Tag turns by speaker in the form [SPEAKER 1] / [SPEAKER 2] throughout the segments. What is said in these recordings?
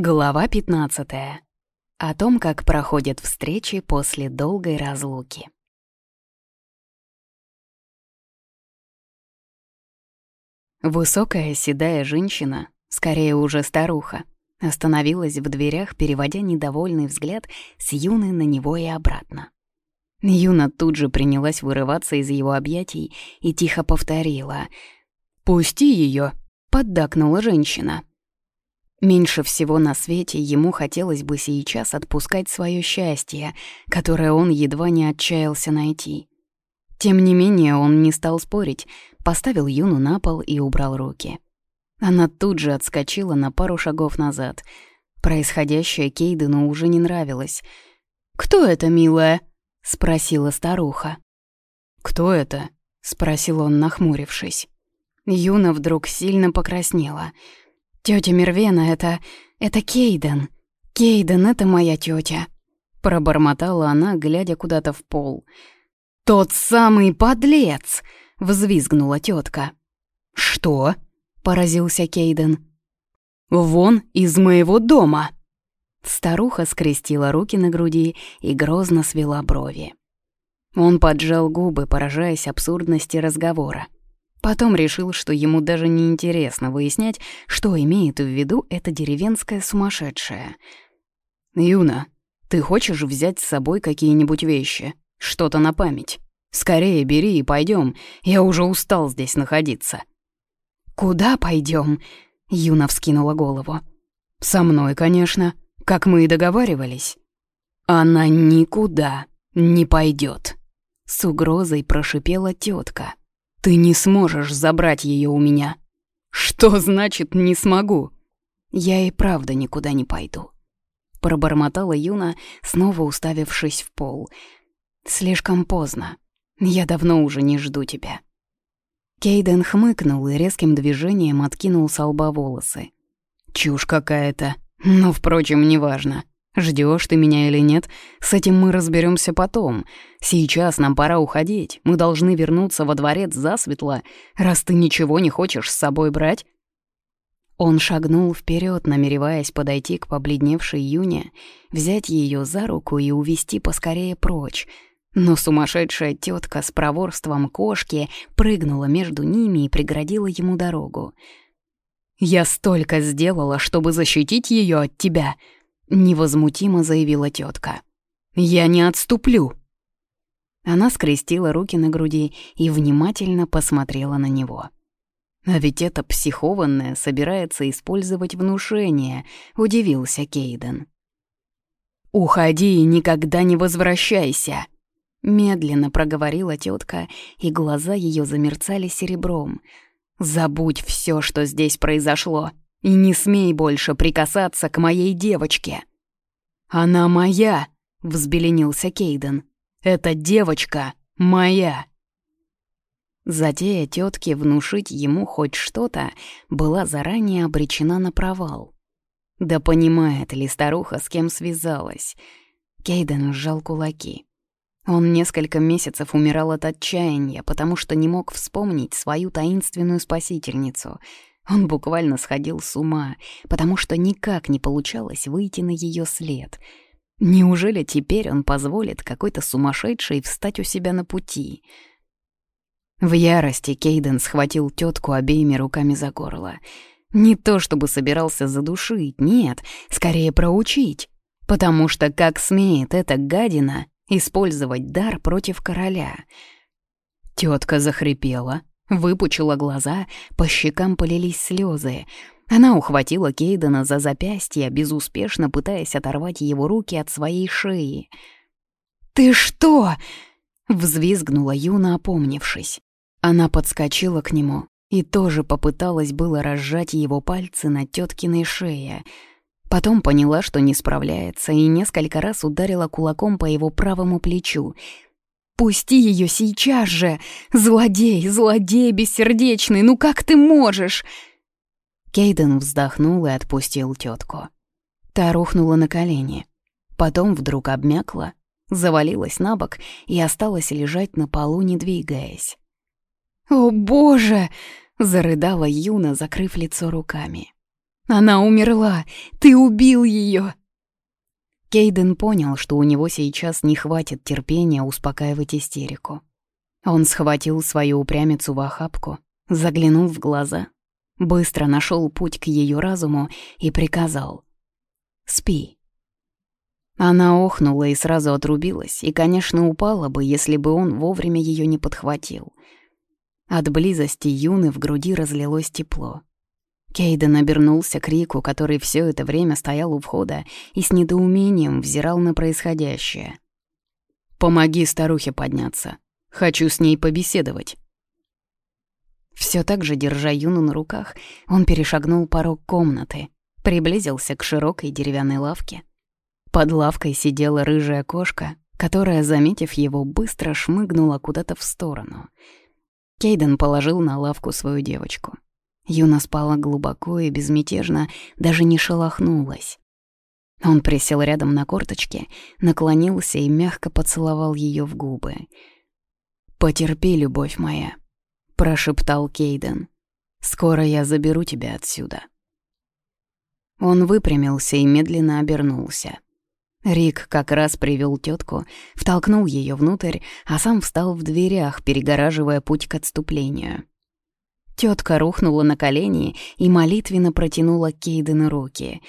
[SPEAKER 1] Глава 15. О том, как проходят встречи после долгой разлуки. Высокая седая женщина, скорее уже старуха, остановилась в дверях, переводя недовольный взгляд с Юны на него и обратно. Юна тут же принялась вырываться из его объятий и тихо повторила «Пусти ее!» — поддакнула женщина. Меньше всего на свете ему хотелось бы сейчас отпускать свое счастье, которое он едва не отчаялся найти. Тем не менее он не стал спорить, поставил Юну на пол и убрал руки. Она тут же отскочила на пару шагов назад. Происходящее Кейдену уже не нравилось. «Кто это, милая?» — спросила старуха.
[SPEAKER 2] «Кто это?» — спросил он, нахмурившись.
[SPEAKER 1] Юна вдруг сильно покраснела — Тётя Мервена — это... это Кейден. Кейден — это моя тётя. Пробормотала она, глядя куда-то в пол. «Тот самый подлец!» — взвизгнула тётка.
[SPEAKER 2] «Что?»
[SPEAKER 1] — поразился Кейден.
[SPEAKER 2] «Вон из моего дома!»
[SPEAKER 1] Старуха скрестила руки на груди и грозно свела брови. Он поджал губы, поражаясь абсурдности разговора. Потом решил, что ему даже не интересно выяснять, что имеет в виду эта деревенская сумасшедшая.
[SPEAKER 2] «Юна, ты хочешь взять с собой какие-нибудь вещи? Что-то на память? Скорее бери и пойдем. Я уже устал здесь находиться».
[SPEAKER 1] «Куда пойдем? Юна вскинула голову.
[SPEAKER 2] «Со мной, конечно, как мы и договаривались».
[SPEAKER 1] «Она никуда не пойдет», — с угрозой прошипела тетка. Ты не сможешь забрать ее у меня.
[SPEAKER 2] Что значит «не смогу»?
[SPEAKER 1] Я и правда никуда не пойду. Пробормотала Юна, снова уставившись в пол. Слишком поздно. Я давно уже не жду тебя. Кейден хмыкнул и резким движением откинул с лба волосы.
[SPEAKER 2] «Чушь какая-то. Но, впрочем, неважно. Ждешь ты меня или нет, с этим мы разберемся потом. Сейчас нам пора уходить. Мы должны вернуться во дворец засветло, раз ты ничего не хочешь с собой брать».
[SPEAKER 1] Он шагнул вперед, намереваясь подойти к побледневшей Юне, взять ее за руку и увести поскорее прочь. Но сумасшедшая тетка с проворством кошки прыгнула между ними и преградила ему дорогу.
[SPEAKER 2] «Я столько сделала, чтобы защитить ее от тебя!»
[SPEAKER 1] Невозмутимо заявила тетка.
[SPEAKER 2] «Я не отступлю!»
[SPEAKER 1] Она скрестила руки на груди и внимательно посмотрела на него. «А ведь эта психованная собирается использовать внушение», — удивился Кейден.
[SPEAKER 2] «Уходи и никогда не возвращайся!»
[SPEAKER 1] Медленно проговорила тетка, и глаза ее замерцали серебром. «Забудь все, что здесь произошло. И не смей больше прикасаться к моей девочке».
[SPEAKER 2] «Она моя!» — взбеленился Кейден. «Эта девочка моя!»
[SPEAKER 1] Затея тетки внушить ему хоть что-то была заранее обречена на провал. Да понимает ли старуха, с кем связалась? Кейден сжал кулаки. Он несколько месяцев умирал от отчаяния, потому что не мог вспомнить свою таинственную спасительницу — он буквально сходил с ума, потому что никак не получалось выйти на ее след. Неужели теперь он позволит какой-то сумасшедшей встать у себя на пути? В ярости Кейден схватил тетку обеими руками за горло. Не то чтобы собирался задушить, нет, скорее проучить. Потому что как смеет эта гадина использовать дар против короля? Тетка захрипела, Выпучила глаза, по щекам полились слезы. Она ухватила Кейдена за запястье, безуспешно пытаясь оторвать его руки от своей шеи. «Ты что?» — взвизгнула Юна, опомнившись. Она подскочила к нему и тоже попыталась было разжать его пальцы на теткиной шее. Потом поняла, что не справляется, и несколько раз ударила кулаком по его правому плечу — Пусти ее сейчас же! Злодей, злодей бессердечный, ну как ты можешь?» Кейден вздохнул и отпустил тетку. Та рухнула на колени. Потом вдруг обмякла, завалилась на бок и осталась лежать на полу, не двигаясь. «О, боже!» — зарыдала Юна, закрыв лицо руками. Она умерла! Ты убил ее!» Кейден понял, что у него сейчас не хватит терпения успокаивать истерику. Он схватил свою упрямицу в охапку, заглянул в глаза, быстро нашел путь к ее разуму и приказал «Спи». Она охнула и сразу отрубилась, и, конечно, упала бы, если бы он вовремя ее не подхватил. От близости Юны в груди разлилось тепло. Кейден обернулся к Рику, который все это время стоял у входа и с недоумением взирал на происходящее. «Помоги старухе подняться. Хочу с ней побеседовать». Все так же, держа Юну на руках, он перешагнул порог комнаты, приблизился к широкой деревянной лавке. Под лавкой сидела рыжая кошка, которая, заметив его, быстро шмыгнула куда-то в сторону. Кейден положил на лавку свою девочку. Юна спала глубоко и безмятежно, даже не шелохнулась. Он присел рядом на корточке, наклонился и мягко поцеловал ее в губы. «Потерпи, любовь моя», — прошептал Кейден. «Скоро я заберу тебя отсюда». Он выпрямился и медленно обернулся. Рик как раз привел тетку, втолкнул ее внутрь, а сам встал в дверях, перегораживая путь к отступлению. Тетка рухнула на колени и молитвенно протянула Кейдену руки.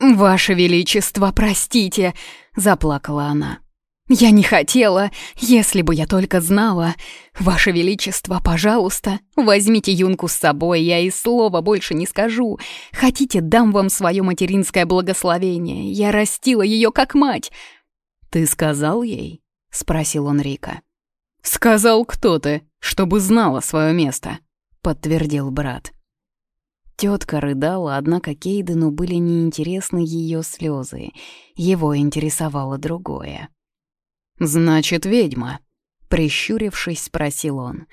[SPEAKER 1] «Ваше Величество, простите!» — заплакала она. «Я не хотела, если бы я только знала. Ваше Величество, пожалуйста, возьмите юнку с собой, я и слова больше не скажу. Хотите, дам вам свое материнское благословение. Я растила ее как мать». «Ты сказал ей?» — спросил он Рика. «Сказал кто ты, чтобы знала свое место», — подтвердил брат. Тетка рыдала, однако Кейдену были неинтересны ее слезы. Его интересовало другое. «Значит, ведьма?» — прищурившись, спросил он.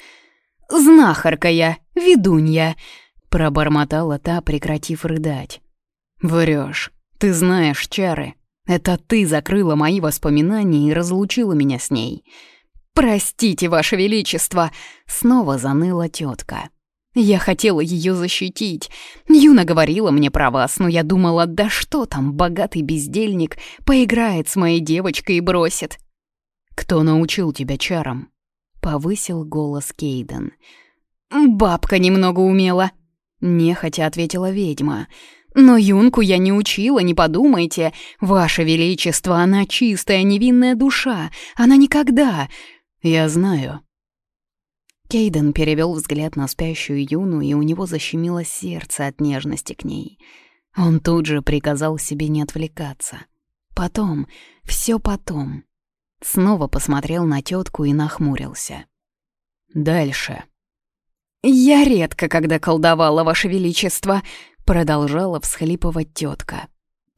[SPEAKER 1] «Знахарка я, ведунья!» — пробормотала та, прекратив рыдать. «Врёшь. Ты знаешь чары. Это ты закрыла мои воспоминания и разлучила меня с ней». «Простите, Ваше Величество!» — снова заныла тетка. «Я хотела ее защитить. Юна говорила мне про вас, но я думала, да что там, богатый бездельник поиграет с моей девочкой и бросит. «Кто научил тебя чарам?» — повысил голос Кейден. «Бабка немного умела», — нехотя ответила ведьма. «Но юнку я не учила, не подумайте. Ваше Величество, она чистая, невинная душа. Она никогда...» «Я знаю». Кейден перевел взгляд на спящую юну, и у него защемило сердце от нежности к ней. Он тут же приказал себе не отвлекаться. Потом, все потом. Снова посмотрел на тетку и нахмурился. «Дальше». «Я редко, когда колдовала, Ваше Величество», — продолжала всхлипывать тетка.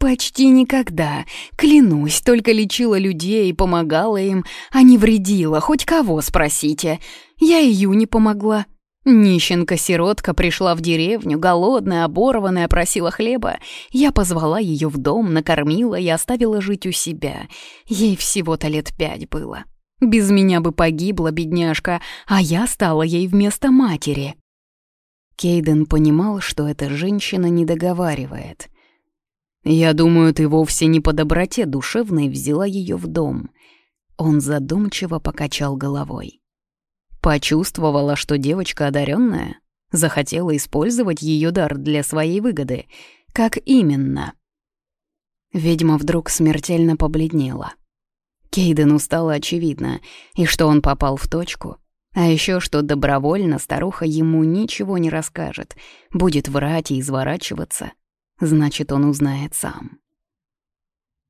[SPEAKER 1] «Почти никогда. Клянусь, только лечила людей и помогала им, а не вредила, хоть кого спросите. Я и Юне помогла. Нищенка-сиротка пришла в деревню, голодная, оборванная, просила хлеба. Я позвала ее в дом, накормила и оставила жить у себя. Ей всего-то лет пять было. Без меня бы погибла бедняжка, а я стала ей вместо матери. Кейден понимал, что эта женщина не договаривает. «Я думаю, ты вовсе не по доброте душевной взяла ее в дом». Он задумчиво покачал головой. Почувствовала, что девочка одаренная, захотела использовать ее дар для своей выгоды. Как именно? Ведьма вдруг смертельно побледнела. Кейдену стало очевидно, и что он попал в точку, а еще что добровольно старуха ему ничего не расскажет, будет врать и изворачиваться. Значит, он узнает сам.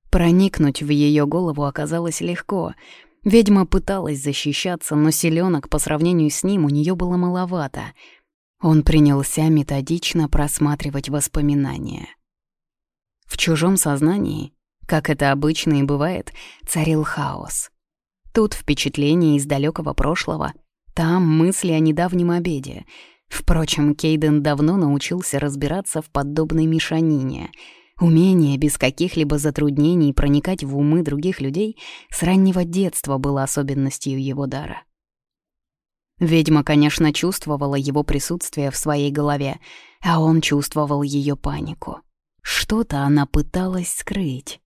[SPEAKER 1] Проникнуть в ее голову оказалось легко — Ведьма пыталась защищаться, но селенок по сравнению с ним у нее было маловато. Он принялся методично просматривать воспоминания. В чужом сознании, как это обычно и бывает, царил хаос. Тут впечатления из далекого прошлого, там мысли о недавнем обеде. Впрочем, Кейден давно научился разбираться в подобной мешанине — Умение без каких-либо затруднений проникать в умы других людей с раннего детства было особенностью его дара. Ведьма, конечно, чувствовала его присутствие в своей голове, а он чувствовал ее панику. Что-то она пыталась скрыть.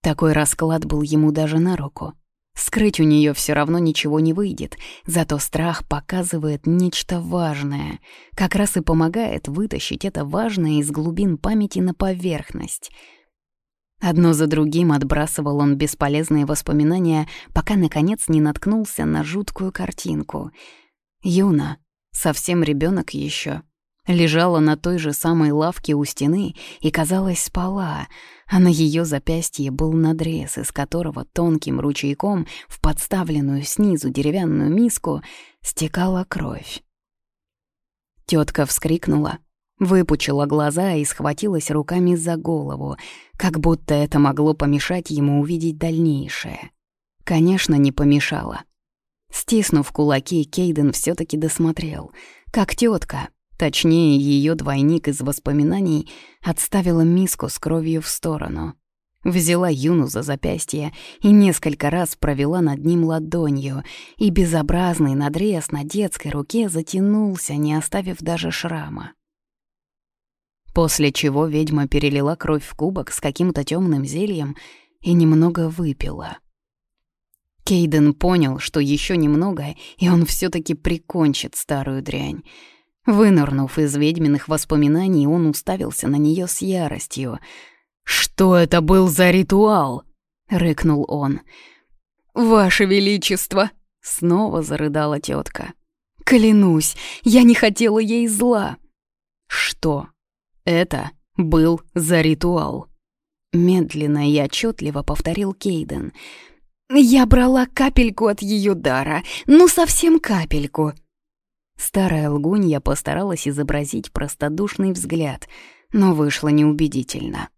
[SPEAKER 1] Такой расклад был ему даже на руку. Скрыть у нее все равно ничего не выйдет, зато страх показывает нечто важное, как раз и помогает вытащить это важное из глубин памяти на поверхность. Одно за другим отбрасывал он бесполезные воспоминания, пока, наконец, не наткнулся на жуткую картинку. Юна, совсем ребенок еще, лежала на той же самой лавке у стены и, казалось, спала, а на ее запястье был надрез, из которого тонким ручейком в подставленную снизу деревянную миску стекала кровь. Тетка вскрикнула, выпучила глаза и схватилась руками за голову, как будто это могло помешать ему увидеть дальнейшее. Конечно, не помешало. Стиснув кулаки, Кейден все таки досмотрел, как тетка, точнее ее двойник из воспоминаний, отставила миску с кровью в сторону. Взяла Юну за запястье и несколько раз провела над ним ладонью, и безобразный надрез на детской руке затянулся, не оставив даже шрама. После чего ведьма перелила кровь в кубок с каким-то темным зельем и немного выпила. Кейден понял, что еще немного, и он все таки прикончит старую дрянь. Вынырнув из ведьминых воспоминаний, он уставился на нее с яростью. «Что это был за ритуал?» — рыкнул он. «Ваше Величество!» — снова зарыдала тетка. «Клянусь, я не хотела ей зла!» «Что?» Это был за ритуал. Медленно и отчетливо повторил Кейден. «Я брала капельку от ее дара, ну совсем капельку». Старая лгунья постаралась изобразить простодушный взгляд, но вышло неубедительно.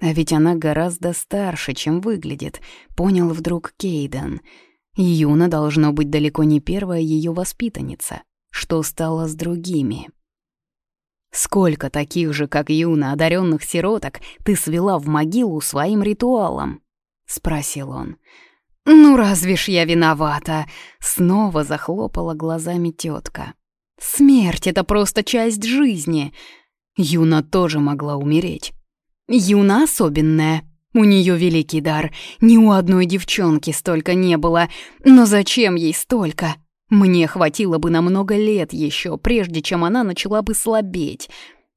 [SPEAKER 1] А ведь она гораздо старше, чем выглядит, понял вдруг Кейден. Юна должно быть далеко не первая ее воспитанница. Что стало с другими? Сколько таких же, как Юна, одаренных сироток ты свела в могилу своим ритуалом? Спросил он. Ну разве ж я виновата? Снова захлопала глазами тетка. Смерть — это просто часть жизни. Юна тоже могла умереть. Юна особенная. У нее великий дар. Ни у одной девчонки столько не было. Но зачем ей столько? Мне хватило бы на много лет еще, прежде чем она начала бы слабеть.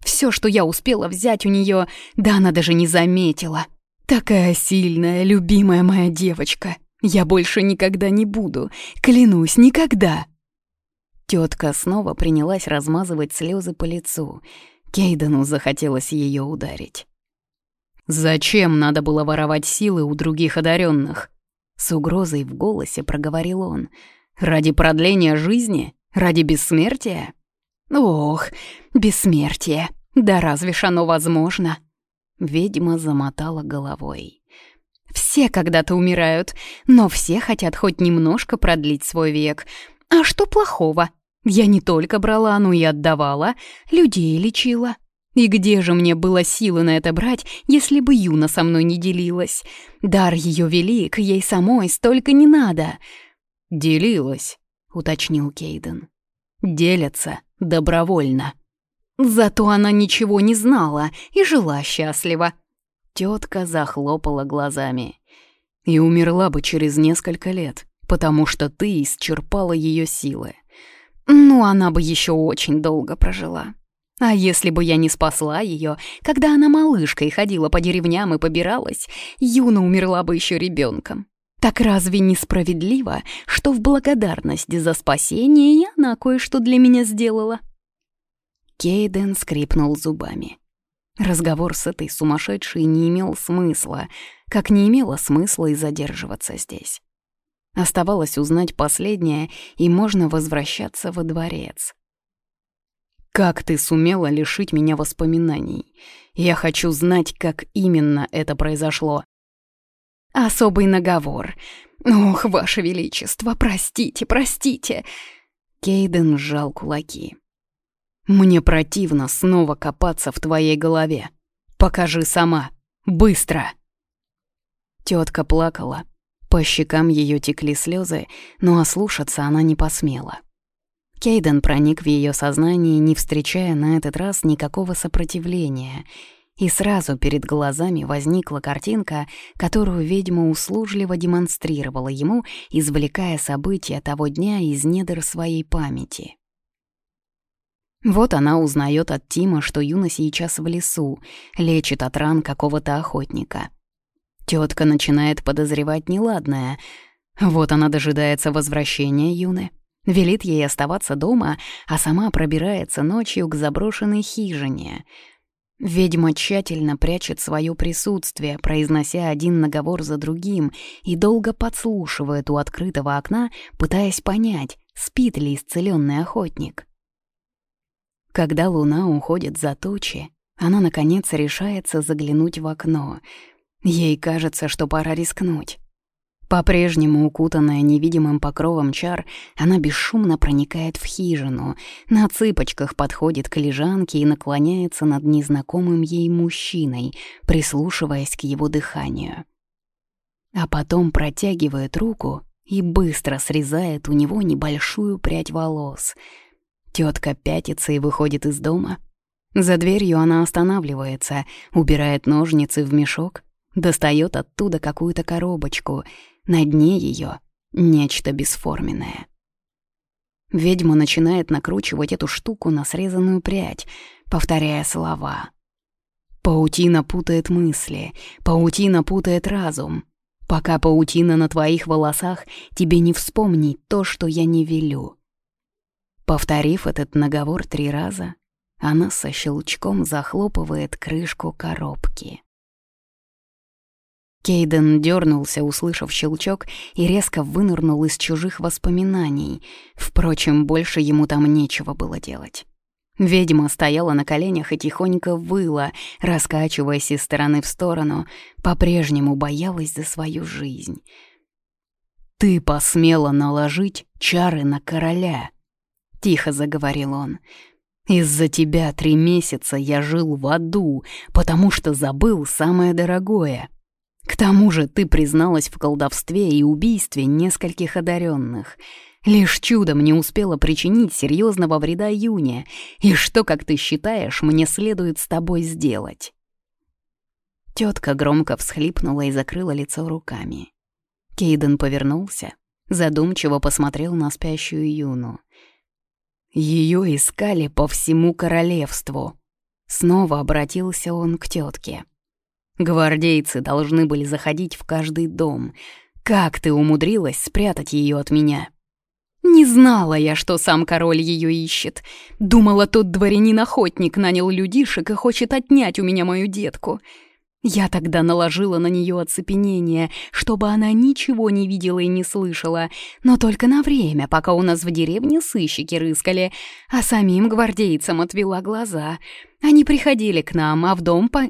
[SPEAKER 1] Все, что я успела взять у нее, да она даже не заметила. Такая сильная, любимая моя девочка. Я больше никогда не буду. Клянусь, никогда. Тетка снова принялась размазывать слезы по лицу. Кейдену захотелось ее ударить. «Зачем надо было воровать силы у других одаренных? С угрозой в голосе проговорил он — Ради продления жизни? Ради бессмертия? Ох, бессмертие. Да разве ж оно возможно? Ведьма замотала головой. Все когда-то умирают, но все хотят хоть немножко продлить свой век. А что плохого? Я не только брала, но и отдавала, людей лечила. И где же мне было силы на это брать, если бы Юна со мной не делилась? Дар ее велик, ей самой столько не надо. «Делилась», — уточнил Кейден. «Делятся добровольно». Зато она ничего не знала и жила счастливо. Тетка захлопала глазами. И умерла бы через несколько лет, потому что ты исчерпала ее силы. Ну, она бы еще очень долго прожила. А если бы я не спасла ее, когда она малышкой ходила по деревням и побиралась, Юна умерла бы еще ребенком. Так разве несправедливо, что в благодарность за спасение она кое-что для меня сделала?» Кейден скрипнул зубами. Разговор с этой сумасшедшей не имел смысла, как не имело смысла и задерживаться здесь. Оставалось узнать последнее, и можно возвращаться во дворец. «Как ты сумела лишить меня воспоминаний? Я хочу знать, как именно это произошло. Особый наговор. Ох, ваше величество, простите, простите. Кейден сжал кулаки. Мне противно снова копаться в твоей голове. Покажи сама. Быстро. Тетка плакала. По щекам ее текли слезы, но ослушаться она не посмела. Кейден проник в ее сознание, не встречая на этот раз никакого сопротивления, и сразу перед глазами возникла картинка, которую ведьма услужливо демонстрировала ему, извлекая события того дня из недр своей памяти. Вот она узнает от Тима, что Юна сейчас в лесу, лечит от ран какого-то охотника. Тетка начинает подозревать неладное. Вот она дожидается возвращения Юны, велит ей оставаться дома, а сама пробирается ночью к заброшенной хижине. Ведьма тщательно прячет свое присутствие, произнося один наговор за другим, и долго подслушивает у открытого окна, пытаясь понять, спит ли исцеленный охотник. Когда луна уходит за тучи, она, наконец, решается заглянуть в окно. Ей кажется, что пора рискнуть. По-прежнему укутанная невидимым покровом чар, она бесшумно проникает в хижину, на цыпочках подходит к лежанке и наклоняется над незнакомым ей мужчиной, прислушиваясь к его дыханию. А потом протягивает руку и быстро срезает у него небольшую прядь волос — Тетка пятится и выходит из дома. За дверью она останавливается, убирает ножницы в мешок, достает оттуда какую-то коробочку. На дне ее нечто бесформенное. Ведьма начинает накручивать эту штуку на срезанную прядь, повторяя слова. Паутина путает мысли, паутина путает разум. Пока паутина на твоих волосах, тебе не вспомнить то, что я не велю. Повторив этот наговор три раза, она со щелчком захлопывает крышку коробки. Кейден дернулся, услышав щелчок, и резко вынырнул из чужих воспоминаний. Впрочем, больше ему там нечего было делать. Ведьма стояла на коленях и тихонько выла, раскачиваясь из стороны в сторону, по-прежнему боялась за свою жизнь. «Ты посмела наложить чары на короля!» Тихо заговорил он. «Из-за тебя три месяца я жил в аду, потому что забыл самое дорогое. К тому же ты призналась в колдовстве и убийстве нескольких одаренных. Лишь чудом не успела причинить серьезного вреда Юне. И что, как ты считаешь, мне следует с тобой сделать?» Тетка громко всхлипнула и закрыла лицо руками. Кейден повернулся, задумчиво посмотрел на спящую Юну. Ее искали по всему королевству. Снова обратился он к тетке. Гвардейцы должны были заходить в каждый дом. Как ты умудрилась спрятать ее от меня? Не знала я, что сам король ее ищет. Думала, тот дворянин-охотник нанял людишек и хочет отнять у меня мою детку. Я тогда наложила на нее оцепенение, чтобы она ничего не видела и не слышала, но только на время, пока у нас в деревне сыщики рыскали, а самим гвардейцам отвела глаза. Они приходили к нам, а в дом по...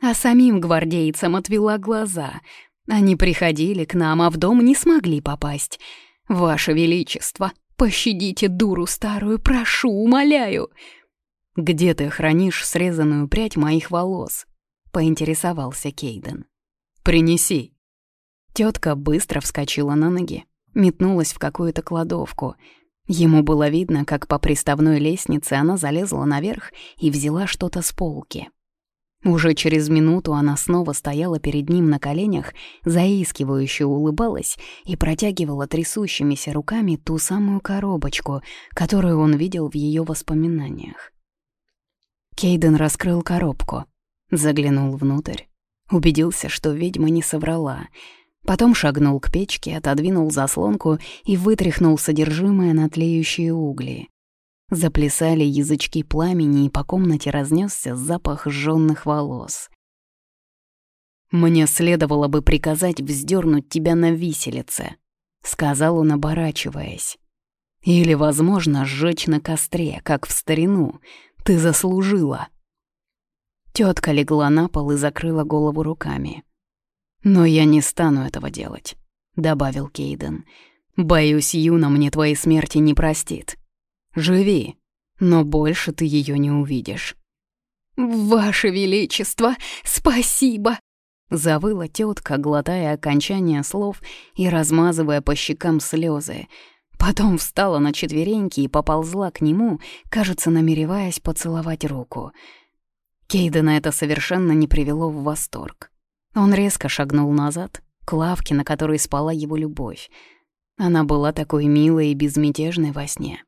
[SPEAKER 1] А самим гвардейцам отвела глаза. Они приходили к нам, а в дом не смогли попасть. Ваше Величество, пощадите дуру старую, прошу, умоляю. Где ты хранишь срезанную прядь моих волос? — поинтересовался Кейден. «Принеси». Тетка быстро вскочила на ноги, метнулась в какую-то кладовку. Ему было видно, как по приставной лестнице она залезла наверх и взяла что-то с полки. Уже через минуту она снова стояла перед ним на коленях, заискивающе улыбалась и протягивала трясущимися руками ту самую коробочку, которую он видел в ее воспоминаниях. Кейден раскрыл коробку. Заглянул внутрь, убедился, что ведьма не соврала. Потом шагнул к печке, отодвинул заслонку и вытряхнул содержимое на тлеющие угли. Заплясали язычки пламени, и по комнате разнесся запах сжённых волос. «Мне следовало бы приказать вздернуть тебя на виселице», — сказал он, оборачиваясь. «Или, возможно, сжечь на костре, как в старину. Ты заслужила». Тетка легла на пол и закрыла голову руками. «Но я не стану этого делать», — добавил Кейден. «Боюсь, Юна мне твоей смерти не простит. Живи, но больше ты ее не увидишь». «Ваше Величество, спасибо!» Завыла тетка, глотая окончание слов и размазывая по щекам слезы. Потом встала на четвереньки и поползла к нему, кажется, намереваясь поцеловать руку. Кейдена это совершенно не привело в восторг. Он резко шагнул назад, к лавке, на которой спала его любовь. Она была такой милой и безмятежной во сне.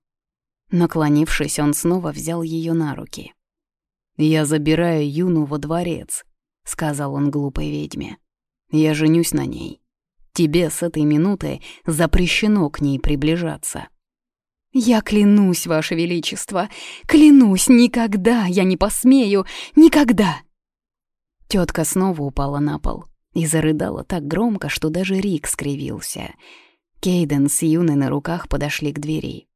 [SPEAKER 1] Наклонившись, он снова взял ее на руки. «Я забираю Юну во дворец», — сказал он глупой ведьме. «Я женюсь на ней. Тебе с этой минуты запрещено к ней приближаться». «Я клянусь, Ваше Величество, клянусь, никогда я не посмею, никогда!» Тетка снова упала на пол и зарыдала так громко, что даже Рик скривился. Кейден с Юной на руках подошли к двери.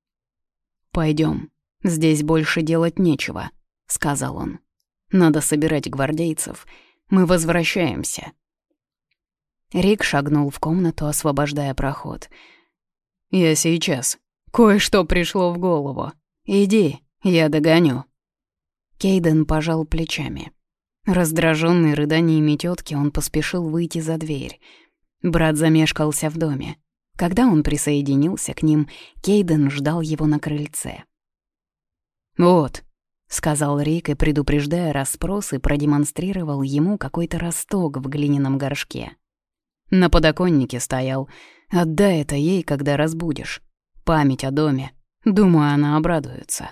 [SPEAKER 1] Пойдем, здесь больше делать нечего», — сказал он. «Надо собирать гвардейцев. Мы возвращаемся». Рик шагнул в комнату, освобождая проход. «Я сейчас. Кое-что пришло в голову. Иди, я догоню». Кейден пожал плечами. Раздраженный рыданиями тетки, он поспешил выйти за дверь. Брат замешкался в доме. Когда он присоединился к ним, Кейден ждал его на крыльце. «Вот», — сказал Рик и, предупреждая расспросы, продемонстрировал ему какой-то росток в глиняном горшке. На подоконнике стоял. Отдай это ей, когда разбудишь. Память о доме. Думаю, она обрадуется.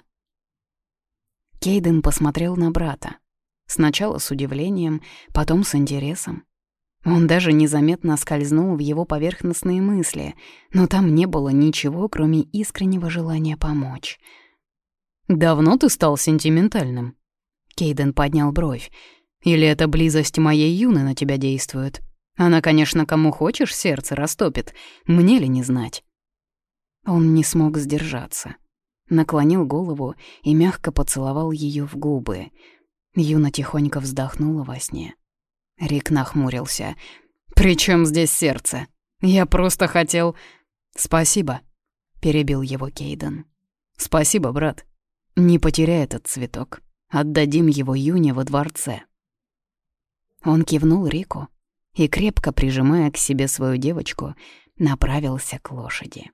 [SPEAKER 1] Кейден посмотрел на брата. Сначала с удивлением, потом с интересом. Он даже незаметно скользнул в его поверхностные мысли, но там не было ничего, кроме искреннего желания помочь. «Давно ты стал сентиментальным?» Кейден поднял бровь. «Или эта близость моей юны на тебя действует?» Она, конечно, кому хочешь сердце растопит, мне ли не знать? Он не смог сдержаться. Наклонил голову и мягко поцеловал ее в губы. Юна тихонько вздохнула во сне. Рик нахмурился. «При чем здесь сердце? Я просто хотел...» «Спасибо», — перебил его Кейден. «Спасибо, брат. Не потеряй этот цветок. Отдадим его Юне во дворце». Он кивнул Рику, и, крепко прижимая к себе свою девочку, направился к лошади.